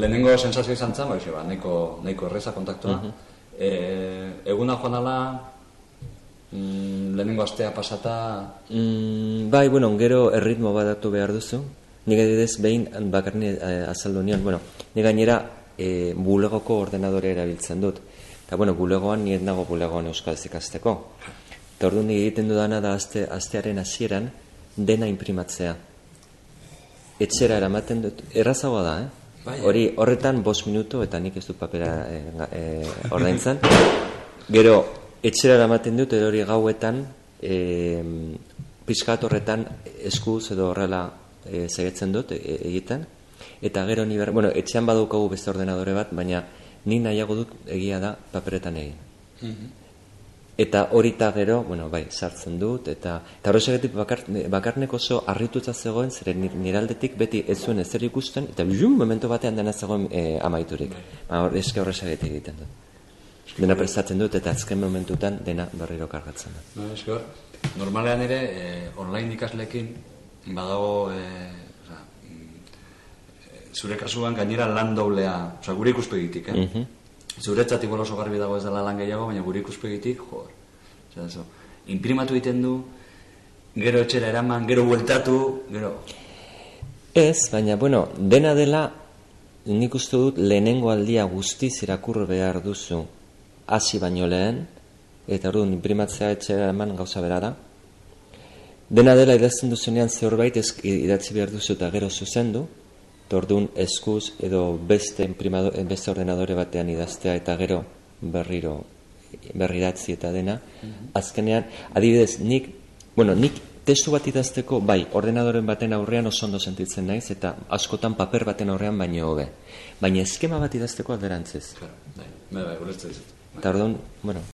lehenengo sensazio izan zen, ba, ba, nahiko, nahiko erreza kontaktua. e, eguna joan ala, mm, lehenengo astea pasata... Mm, bai, bueno, gero erritmo badatu behar duzu. Nik adidez, behin bakarni eh, azaldu nion, bueno, nik gainera eh, bulegoko ordenadore erabiltzen dut. Eta, bueno, bulegoan nire nago bulegoan euskal ikasteko. Eta orduan egiten dudana da azte, astearen hasieran dena imprimatzea. Etxera eramaten dut, errazagoa da, eh? Bai, Hori, horretan bost minutu eta nik ez dut papera eh, ga- eh, ordaintzen. Gero, etxera eramaten dut, edo hori gauetan, eh, pixkat horretan eskuz edo horrela eh, segetzen dut e, egiten. Eta gero ni ber, bueno, etxean badaukagu beste ordenadore bat, baina ni nahiago dut egia da paperetan egin. Eta hori eta gero, bueno, bai, sartzen dut, eta, eta horrexegatik bakar, bakarnek oso harrituta zegoen, zeren nir- nire aldetik beti ez zuen ezer ikusten, eta bjum, momentu batean dena zegoen e, amaiturik. Ba, hor, eske horrexegatik egiten dut. Dena prestatzen dut, eta azken momentutan dena berriro kargatzen dut. No, esker, normalean ere, eh, online ikaslekin, badago, eh, oza, mm, zure kasuan gainera lan doblea, oza, gure ikuspegitik, eh? Mhm. Zuretzat igual oso garbi dago ez dela lan gehiago, baina gure ikuspegitik. Oza, eso, imprimatu egiten du, gero etxera eraman, gero bueltatu, gero... Ez, baina, bueno, dena dela, nik uste dut lehenengo aldia guztiz irakur behar duzu hasi baino lehen, eta orduan imprimatzea etxera eman gauza bera da. Dena dela idazten duzunean zerbait idatzi behar duzu eta gero zuzendu, eta orduan eskuz edo beste, imprimado, beste ordenadore batean idaztea eta gero berriro berriratzi eta dena. Azkenean, adibidez, nik, bueno, nik testu bat idazteko, bai, ordenadoren baten aurrean oso ondo sentitzen naiz, eta askotan paper baten aurrean baino hobe. Baina eskema bat idazteko alderantziz. Claro, bai, bai, bai. Eta orduan, bueno,